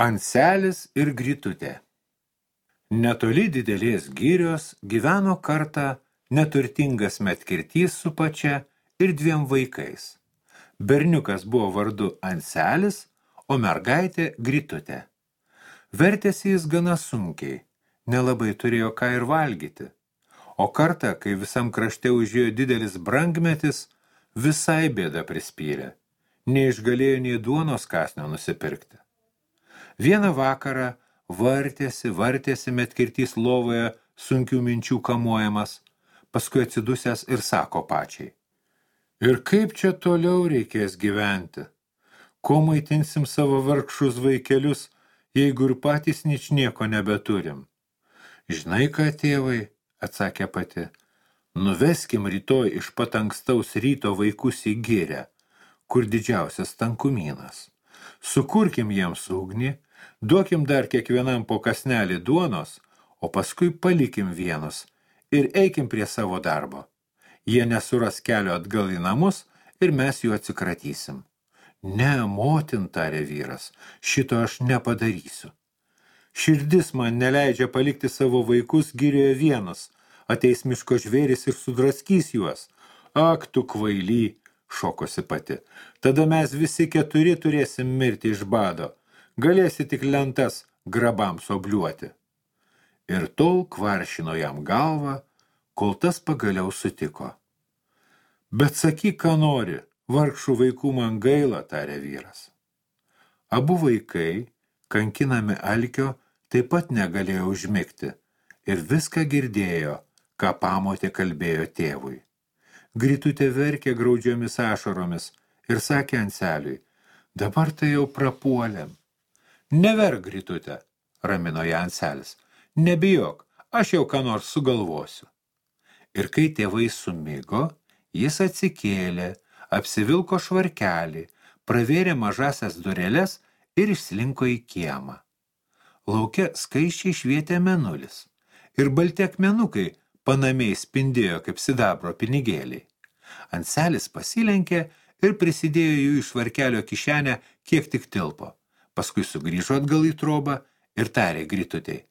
Anselis ir Gritutė Netoli didelės gyrios gyveno kartą neturtingas metkirtys su pačia ir dviem vaikais. Berniukas buvo vardu Anselis, o mergaitė Gritutė. Vertėsi jis gana sunkiai, nelabai turėjo ką ir valgyti. O kartą, kai visam krašte užėjo didelis brangmetis, visai bėda prispyrė. Neišgalėjo nei duonos kasnio nusipirkti. Vieną vakarą vartėsi, vartėsi metkirtys lovoje sunkių minčių kamuojamas, paskui atsidusęs ir sako pačiai. Ir kaip čia toliau reikės gyventi? Ko maitinsim savo vargšus vaikelius, jeigu ir patys nič nieko nebeturim? Žinai ką, tėvai, atsakė pati, nuveskim rytoj iš pat ankstaus ryto vaikus į gyrę, kur didžiausias tankumynas. Sukurkim jiems ugnį, duokim dar kiekvienam po kasnelį duonos, o paskui palikim vienus ir eikim prie savo darbo. Jie nesuras kelio atgal į namus ir mes jų atsikratysim. Ne, motin, tarė vyras, šito aš nepadarysiu. Širdis man neleidžia palikti savo vaikus girioje vienus, ateis miško žvėris ir sudraskys juos. Ak, tu kvaily, šokosi pati. Tada mes visi keturi turėsim mirti iš bado. Galėsi tik lentas grabams obliuoti. Ir tol kvaršino jam galvą, kol tas pagaliau sutiko. Bet sakyk, ką nori, vargšų vaikų man gaila, tarė vyras. Abu vaikai, kankinami alkio, taip pat negalėjo užmigti ir viską girdėjo, ką pamotė kalbėjo tėvui. Gritutė verkė graudžiomis ašaromis ir sakė Anseliui, dabar tai jau prapuolėm. Neverk, Gritutė, ramino ją Anselis, nebijok, aš jau ką nors sugalvosiu. Ir kai tėvai sumigo, jis atsikėlė, apsivilko švarkelį, pravėrė mažasias dureles ir išslinko į kiemą. Lauke skaiščiai švietė menulis ir balti akmenukai panamiai spindėjo kaip sidabro pinigėliai. Anselis pasilenkė ir prisidėjo jų iš varkelio kišenę, kiek tik tilpo. Paskui sugrįžo atgal į trobą ir tarė gritutei.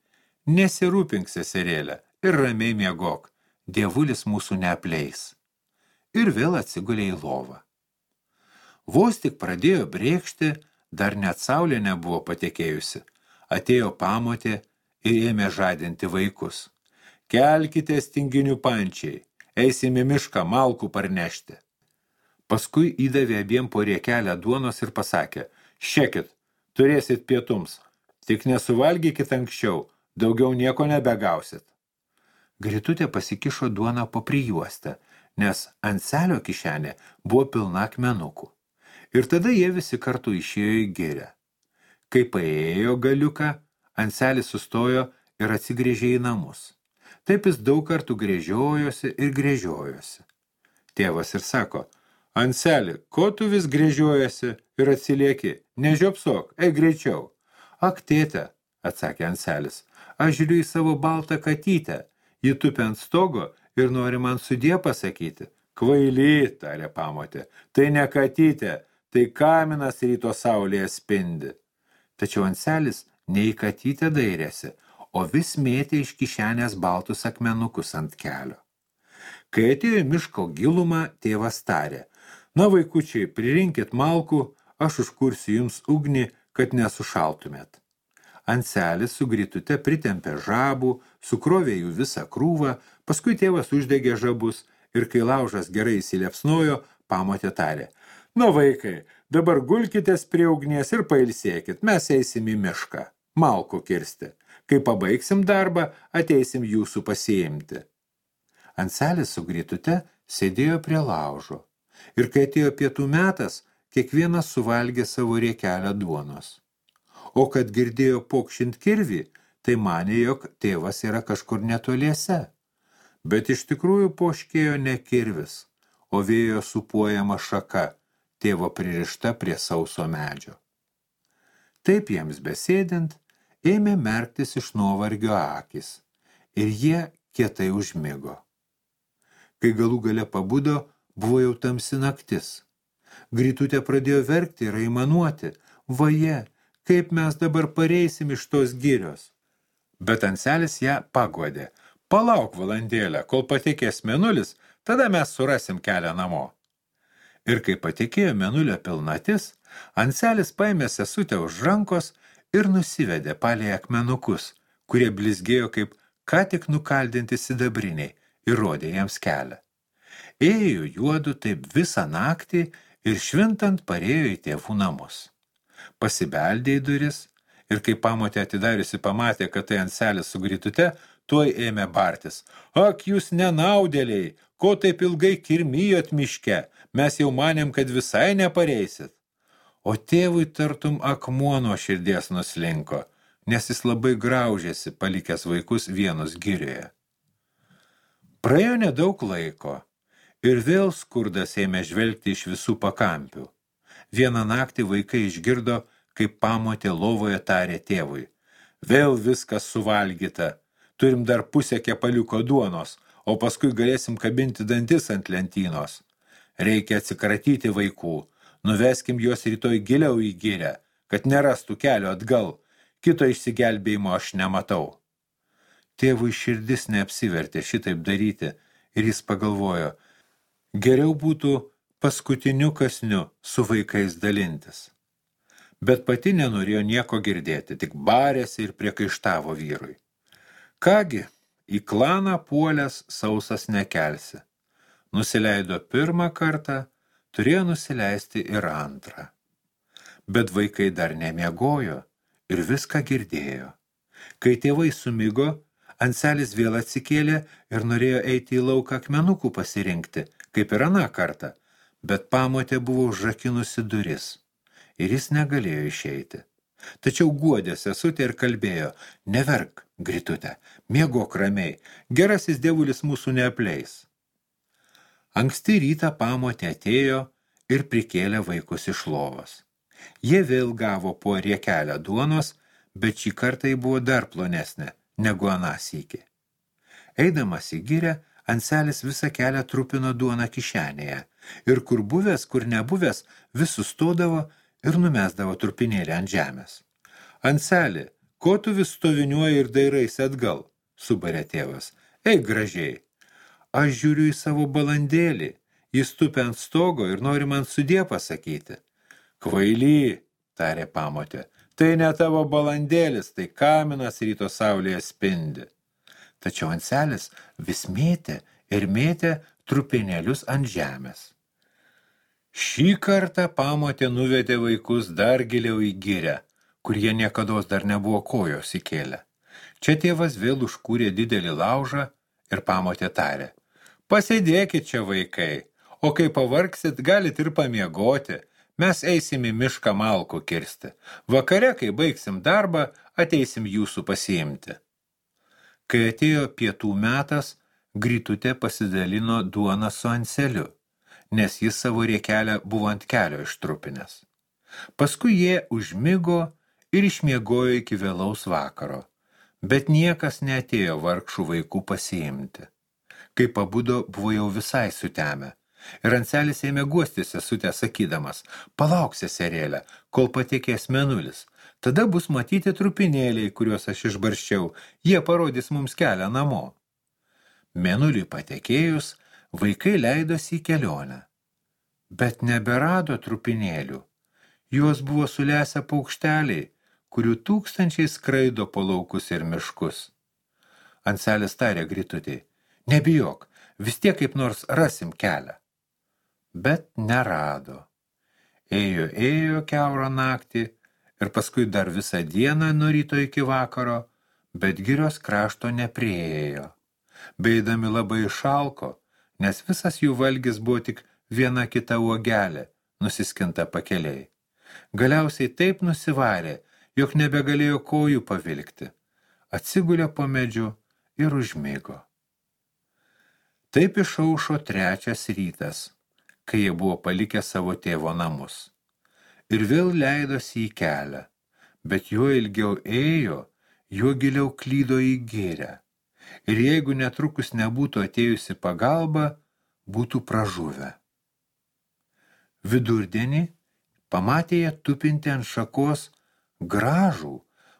Nesirūpink, seserėlė, ir ramiai miegok, dievulis mūsų neapleis. Ir vėl atsigulė į lovą. Vos tik pradėjo brėkšti, dar net saulė nebuvo patekėjusi. Atėjo pamotė ir ėmė žadinti vaikus. Kelkite stinginių pančiai, eisim į mišką malkų parnešti. Paskui įdavė abiem po riekelę duonos ir pasakė, šekit, turėsit pietums, tik nesuvalgykit anksčiau, daugiau nieko nebegausit. Gritutė pasikišo duoną po prijuostę, nes ant selio kišenė buvo pilna akmenukų. Ir tada jie visi kartu išėjo į gyrę. Kai paėjo galiuką, Anselis sustojo ir atsigrėžė į namus. Taip jis daug kartų grėžiojosi ir grėžiojosi. Tėvas ir sako, Anseli, ko tu vis grėžiojasi ir atsilieki? Nežiopsok, eik greičiau. Ak, tėte, atsakė Anselis, aš žiūriu į savo baltą katytę. Ji tupi ant stogo ir nori man sudė pasakyti. Kvaily, tarė pamotė, tai ne katytė, tai kaminas ryto saulėje spindi. Tačiau Anselis nei katytė dairėsi, o vis mėtė iš kišenės baltus akmenukus ant kelio. Kai atėjo miško gilumą, tėvas tarė, na vaikučiai, pririnkit malkų, aš užkursiu jums ugnį, kad nesušaltumėt. Anselis su gritute pritempė žabų, sukrovė jų visą krūvą, paskui tėvas uždegė žabus ir kai laužas gerai įsiliepsnojo, pamotė tarė, na vaikai, dabar gulkitės prie ugnies ir pailsėkit, mes eisim į mišką, malkų kirsti. Kai pabaigsim darbą, ateisim jūsų pasiimti. Anselis su gritute sėdėjo prie laužo. Ir kai atėjo pietų metas, kiekvienas suvalgė savo riekelę duonos. O kad girdėjo pokšint kirvį, tai manė, jog tėvas yra kažkur netoliese. Bet iš tikrųjų poškėjo ne kirvis, o vėjo supuojama šaka, tėvo pririšta prie sauso medžio. Taip jiems besėdint, ėmė merktis iš nuovargio akis ir jie kietai užmigo. Kai galų gale pabudo, buvo jau tamsi naktis. Grytutė pradėjo verkti ir aimanuoti. Vaje, kaip mes dabar pareisim iš tos girios. Bet Anselis ją pagodė. Palauk valandėlę, kol patikės menulis, tada mes surasim kelią namo. Ir kai patikėjo menulio pilnatis, Anselis paėmė sesutę už rankos ir nusivedė palei akmenukus, kurie blizgėjo kaip ką tik nukaldinti sidabriniai ir rodė jiems kelią. Ėjo juodu taip visą naktį ir švintant parėjo į tėvų namus pasibeldė į duris ir kai pamotė atidariusi pamatė, kad tai anselis su gritute, tuoj ėmė bartis. Ak, jūs nenaudėliai, ko taip ilgai kirmijot miške, mes jau manėm, kad visai nepareisit. O tėvui tartum akmuo nuo širdies nuslinko, nes jis labai graužėsi, palikęs vaikus vienus girioje. Praėjo nedaug laiko ir vėl skurdas ėmė žvelgti iš visų pakampių. Vieną naktį vaikai išgirdo, kaip pamotė lovoje tarė tėvui. Vėl viskas suvalgyta. Turim dar pusę kepaliuko duonos, o paskui galėsim kabinti dantis ant lentynos. Reikia atsikratyti vaikų. Nuveskim juos rytoj giliau į gyrę, kad nerastų kelio atgal. Kito išsigelbėjimo aš nematau. Tėvui širdis neapsivertė šitaip daryti ir jis pagalvojo, geriau būtų paskutiniu kasniu su vaikais dalintis. Bet pati nenorėjo nieko girdėti, tik barėsi ir priekaištavo vyrui. Kągi, į klaną puolės sausas nekelsi. Nusileido pirmą kartą, turėjo nusileisti ir antrą. Bet vaikai dar nemiegojo ir viską girdėjo. Kai tėvai sumigo, Anselis vėl atsikėlė ir norėjo eiti į lauką akmenukų pasirinkti, kaip ir aną kartą, bet pamotė buvo užrakinusi duris ir jis negalėjo išeiti. Tačiau guodė sesutė ir kalbėjo, neverk, gritute, miegok ramiai, gerasis dievulis mūsų neapleis. Anksti rytą pamotė atėjo ir prikėlė vaikus iš lovos. Jie vėl gavo po riekelę duonos, bet šį kartą jį buvo dar plonesnė negu anas iki. Eidamas į gyrę, Anselis visą kelią trupino duoną kišenėje ir kur buvęs, kur nebuvęs, vis sustodavo ir numesdavo trupinėlį ant žemės. Anselį, ko tu vis stoviniuoji ir dairaisi atgal, subarė tėvas. Eik gražiai. Aš žiūriu į savo balandėlį, jis tupi ant stogo ir nori man sudė pasakyti. Kvaily, tarė pamotė, tai ne tavo balandėlis, tai kaminas ryto saulėje spindi tačiau Anselis vis mėtė ir mėtė trupinėlius ant žemės. Šį kartą pamotė nuvedė vaikus dar giliau į gyrę, kur jie niekados dar nebuvo kojos įkėlę. Čia tėvas vėl užkūrė didelį laužą ir pamotė tarė. Pasėdėkit čia vaikai, o kai pavargsit, galit ir pamiegoti, mes eisim į mišką malkų kirsti. Vakare, kai baigsim darbą, ateisim jūsų pasiimti. Kai atėjo pietų metas, grytutė pasidalino duoną su Anseliu, nes jis savo riekelę buvo ant kelio ištrupinęs. Paskui jie užmigo ir išmiegojo iki vėlaus vakaro, bet niekas neatėjo vargšų vaikų pasiimti. Kai pabudo, buvo jau visai sutemę. Ir Anselis ėmė guosti sesutę sakydamas, palauk seserėlę, kol patikės menulis, Tada bus matyti trupinėliai, kuriuos aš išbarščiau, jie parodys mums kelią namo. Menuliui patekėjus, vaikai leidosi į kelionę. Bet neberado trupinėlių. Juos buvo sulesę paukšteliai, kurių tūkstančiai skraido po laukus ir miškus. Anselis tarė gritutį, nebijok, vis tiek kaip nors rasim kelią. Bet nerado. Ėjo, ėjo keurą naktį, ir paskui dar visą dieną nuo ryto iki vakaro, bet girios krašto neprieėjo. Beidami labai išalko, nes visas jų valgis buvo tik viena kita uogelė, nusiskinta pakeliai. Galiausiai taip nusivarė, jog nebegalėjo kojų pavilkti. Atsigulė po medžiu ir užmigo. Taip išaušo trečias rytas, kai jie buvo palikę savo tėvo namus ir vėl leidosi į kelią, bet juo ilgiau ėjo, juo giliau klydo į gėrę. Ir jeigu netrukus nebūtų atėjusi pagalba, būtų pražuvę. Vidurdienį pamatė ją tupinti ant šakos gražų,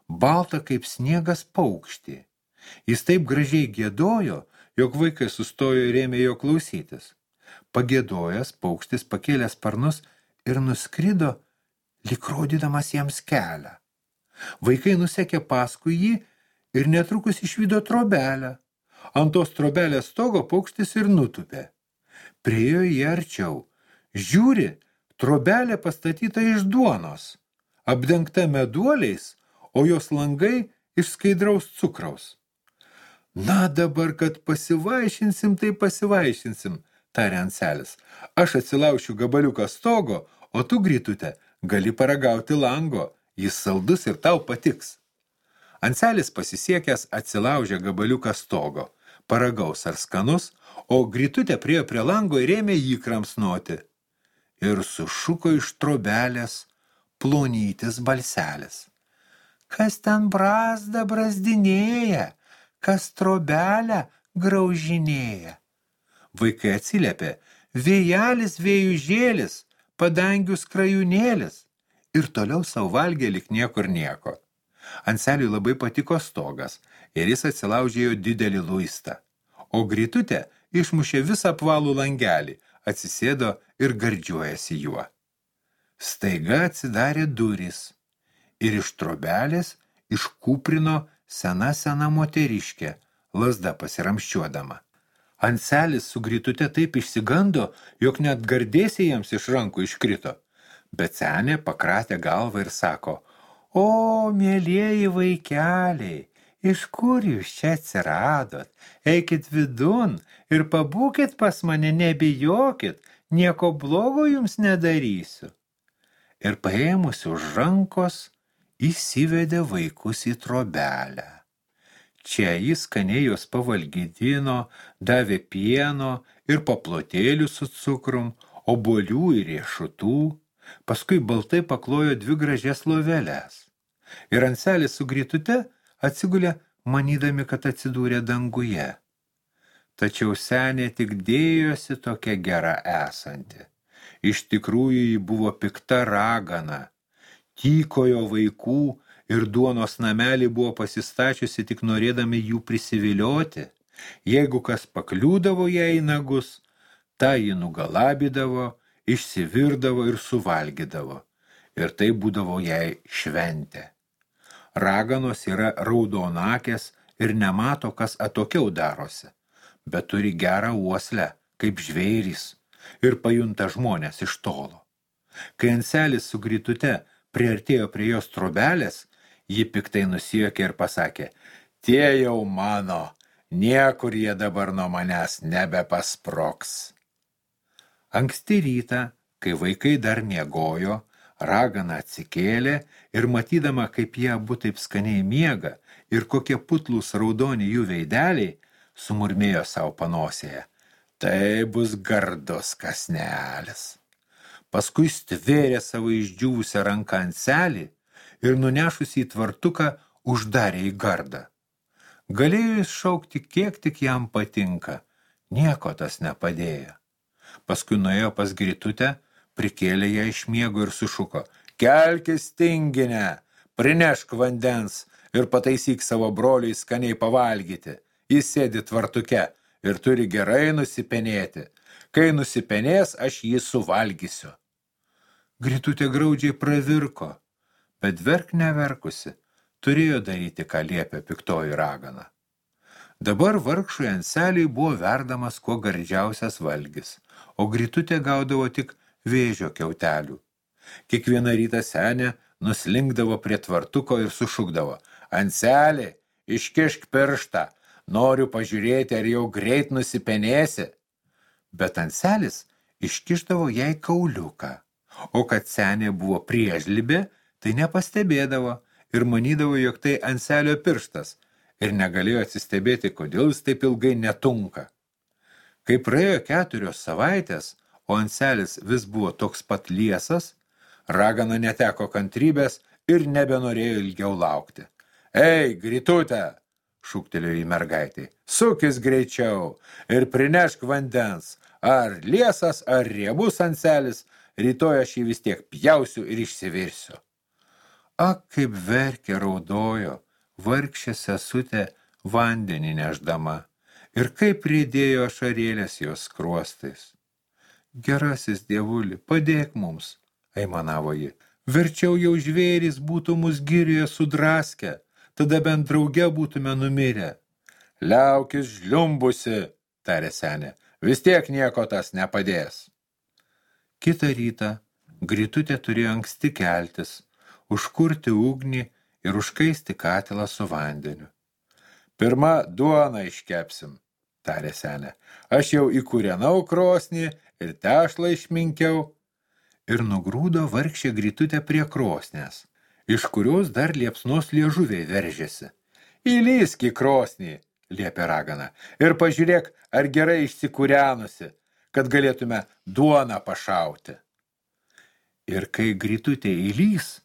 baltą kaip sniegas paukštį. Jis taip gražiai gėdojo, jog vaikai sustojo ir ėmė jo klausytis. Pagėdojęs, paukštis pakėlė sparnus ir nuskrido, lik rodydamas jiems kelią. Vaikai nusekė paskui jį ir netrukus išvydo trobelę. Ant tos trobelės stogo paukštis ir nutupė. Priejo jį arčiau. Žiūri, trobelė pastatyta iš duonos, apdengta meduoliais, o jos langai iš skaidraus cukraus. Na dabar, kad pasivaišinsim, tai pasivaišinsim, tarė Anselis. Aš atsilaušiu gabaliuką stogo, o tu, grytute, gali paragauti lango, jis saldus ir tau patiks. Anselis pasisiekęs atsilaužė gabaliuką stogo, paragaus ar skanus, o grytutė priejo prie lango ir ėmė jį kramsnoti. Ir sušuko iš trobelės plonytis balselis. Kas ten brazda brazdinėja? kas trobelę graužinėja. Vaikai atsiliepė, vėjelis vėjužėlis, padangių skrajūnėlis ir toliau savo valgė lik niekur nieko. Anseliui labai patiko stogas ir jis atsilaužė jo didelį luistą, o grytutė išmušė visą apvalų langelį, atsisėdo ir gardžiuojasi juo. Staiga atsidarė duris ir iš trobelės iškūprino sena sena moteriškė, lasda pasiramščiuodama. Anselis su grytute taip išsigando, jog net gardėsiai jiems iš rankų iškrito. Bet senė pakratė galvą ir sako, o, mėlieji vaikeliai, iš kur jūs čia atsiradot? Eikit vidun ir pabūkit pas mane, nebijokit, nieko blogo jums nedarysiu. Ir paėmusi už rankos, įsivedė vaikus į trobelę. Čia jis skaniai juos pavalgydino, davė pieno ir paplotėlių su cukrum, obolių ir riešutų, paskui baltai paklojo dvi gražias lovelės. Ir anselis su grytute atsigulė, manydami, kad atsidūrė danguje. Tačiau senė tik dėjosi tokia gera esanti. Iš tikrųjų ji buvo pikta ragana, tykojo vaikų ir duonos namelį buvo pasistačiusi tik norėdami jų prisivilioti. Jeigu kas pakliūdavo ją į nagus, tą jį nugalabydavo, išsivirdavo ir suvalgydavo. Ir tai būdavo jai šventė. Raganos yra raudonakės ir nemato, kas atokiau darosi, bet turi gerą uoslę, kaip žvėrys, ir pajunta žmonės iš tolo. Kai anselis su grytute priartėjo prie jos trobelės, ji piktai nusijokė ir pasakė, tie jau mano, niekur jie dabar nuo manęs nebepasproks. Anksti rytą, kai vaikai dar miegojo, ragana atsikėlė ir matydama, kaip jie abu taip skaniai miega ir kokie putlūs raudoni jų veideliai, sumurmėjo savo panosėje. Tai bus gardus kasnelis paskui stvėrė savo išdžiūvusią ranką ant selį ir nunešusi į tvartuką uždarė į gardą. Galėjo jis šaukti, kiek tik jam patinka, nieko tas nepadėjo. Paskui nuėjo pas gritutę, prikėlė ją iš miego ir sušuko, kelkis tinginę, prinešk vandens ir pataisyk savo broliui skaniai pavalgyti. Jis sėdi tvartuke ir turi gerai nusipenėti. Kai nusipenės, aš jį suvalgysiu. Gritutė graudžiai pravirko, bet verk neverkusi, turėjo daryti, ką liepė piktoji ragana. Dabar vargšui anseliai buvo verdamas kuo gardžiausias valgis, o gritutė gaudavo tik vėžio keutelių. Kiekvieną rytą senė nuslinkdavo prie tvartuko ir sušukdavo, anselį, iškišk pirštą, noriu pažiūrėti, ar jau greit nusipenėsi. Bet anselis iškišdavo jai kauliuką o kad senė buvo priežlibė, tai nepastebėdavo ir manydavo, jog tai anselio pirštas ir negalėjo atsistebėti, kodėl jis taip ilgai netunka. Kai praėjo keturios savaitės, o anselis vis buvo toks pat liesas, ragana neteko kantrybės ir nebenorėjo ilgiau laukti. Ei, gritutė, šūktelėjo į mergaitį, sukis greičiau ir prinešk vandens, ar liesas, ar riebus anselis, rytoj aš jį vis tiek pjausiu ir išsivirsiu. Ak, kaip verkė raudojo, vargšė sesutė vandenį neždama ir kaip rėdėjo ašarėlės jos skruostais. Gerasis dievuli, padėk mums, aimanavo ji. Verčiau jau žvėrys būtų mus girioje sudraskę, tada bent drauge būtume numirę. Liaukis žliumbusi, tarė senė, vis tiek nieko tas nepadės. Kitą rytą Gritutė turėjo anksti keltis, užkurti ugnį ir užkaisti katilą su vandeniu. Pirma duoną iškepsim, tarė senė. Aš jau įkūrenau krosnį ir tešlą išminkiau. Ir nugrūdo vargšė gritutę prie krosnės, iš kurios dar liepsnos liežuviai veržėsi. Įlysk į krosnį, liepė ragana, ir pažiūrėk, ar gerai išsikūrenusi, kad galėtume duoną pašauti. Ir kai gritutė įlys,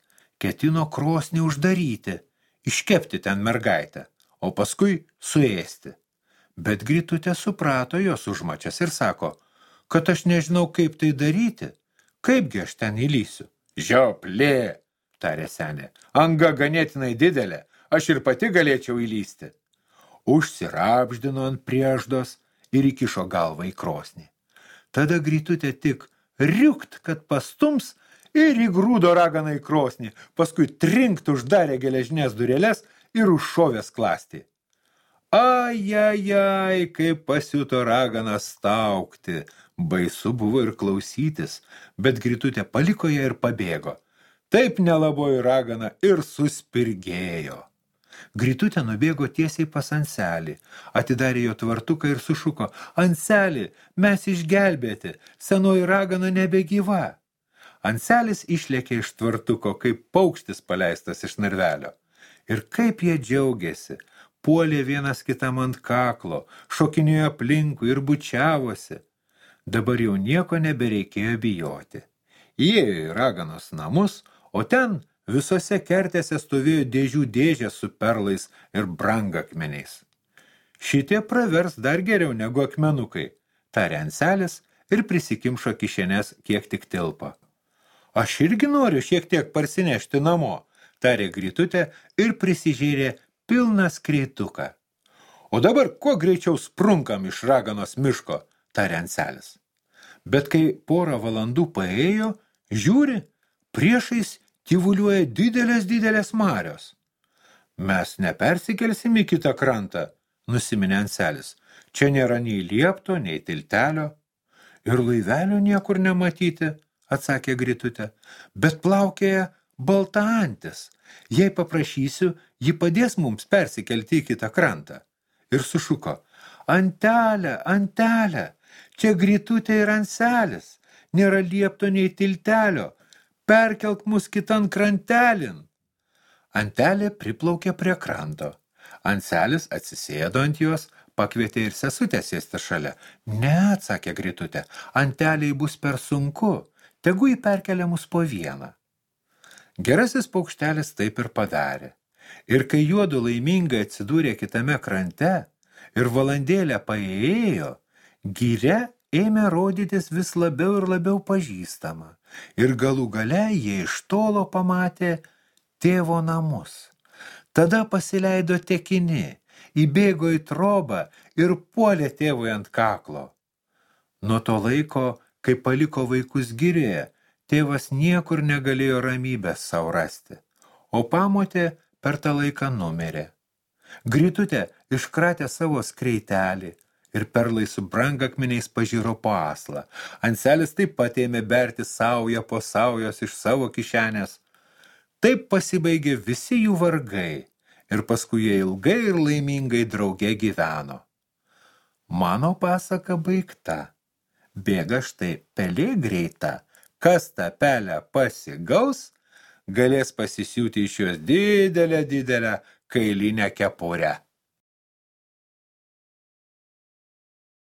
ketino krosnį uždaryti, iškepti ten mergaitę, o paskui suėsti. Bet gritutė suprato jos užmačias ir sako, kad aš nežinau, kaip tai daryti, kaipgi aš ten įlysiu. Žioplė, tarė senė, anga ganėtinai didelė, aš ir pati galėčiau įlysti. Užsirapždino ant prieždos ir įkišo galvą į krosnį. Tada gritutė tik riukt, kad pastums ir įgrūdo raganą į krosnį, paskui trinkt uždarė geležinės durėlės ir užšovė sklastį. Ajajai, kaip pasiuto raganą staukti. Baisu buvo ir klausytis, bet gritutė paliko ją ir pabėgo. Taip nelabojo ragana ir suspirgėjo. Gritutė nubėgo tiesiai pas Anselį, atidarė jo tvartuką ir sušuko, Anselį, mes išgelbėti, senoji ragana nebegyva. Anselis išlėkė iš tvartuko, kaip paukštis paleistas iš narvelio. Ir kaip jie džiaugiasi, puolė vienas kitam ant kaklo, šokinėjo aplinkui ir bučiavosi. Dabar jau nieko nebereikėjo bijoti. Įėjo į raganos namus, o ten visose kertėse stovėjo dėžių dėžės su perlais ir brangakmeniais. Šitie pravers dar geriau negu akmenukai, tarė Anselis ir prisikimšo kišenės kiek tik tilpo. Aš irgi noriu šiek tiek parsinešti namo, tarė grytutė ir prisižėrė pilną skreituką. O dabar kuo greičiau sprunkam iš raganos miško, tarė Anselis. Bet kai porą valandų paėjo, žiūri, priešais tyvuliuoja didelės didelės marios. Mes nepersikelsim į kitą krantą, nusiminė Anselis. Čia nėra nei liepto, nei tiltelio. Ir laivelio niekur nematyti, atsakė Gritutė, bet plaukėja balta antis. Jei paprašysiu, ji padės mums persikelti į kitą krantą. Ir sušuko, antelė, antelė, čia Gritutė ir anselis, nėra liepto nei tiltelio, perkelk mus kitan krantelin. Antelė priplaukė prie kranto. Anselis atsisėdo ant jos, pakvietė ir sesutę sėsti šalia. Ne, atsakė Gritutė, anteliai bus per sunku tegu jį perkelia mus po vieną. Gerasis paukštelis taip ir padarė. Ir kai juodu laimingai atsidūrė kitame krante ir valandėlę paėjo, gyre ėmė rodytis vis labiau ir labiau pažįstama. Ir galų gale jie iš tolo pamatė tėvo namus. Tada pasileido tekini, įbėgo į trobą ir puolė tėvui ant kaklo. Nuo to laiko Kai paliko vaikus girėje, tėvas niekur negalėjo ramybės savo rasti, o pamotė per tą laiką numirė. Gritutė iškratė savo skreitelį ir perlai su brangakmeniais pažyro po aslą. Anselis taip pat ėmė berti saują po saujos iš savo kišenės. Taip pasibaigė visi jų vargai ir paskui jie ilgai ir laimingai drauge gyveno. Mano pasaka baigta bėga štai pelė greita. Kas tą pelę pasigaus, galės pasisiūti iš jos didelę, didelę kailinę kepurę.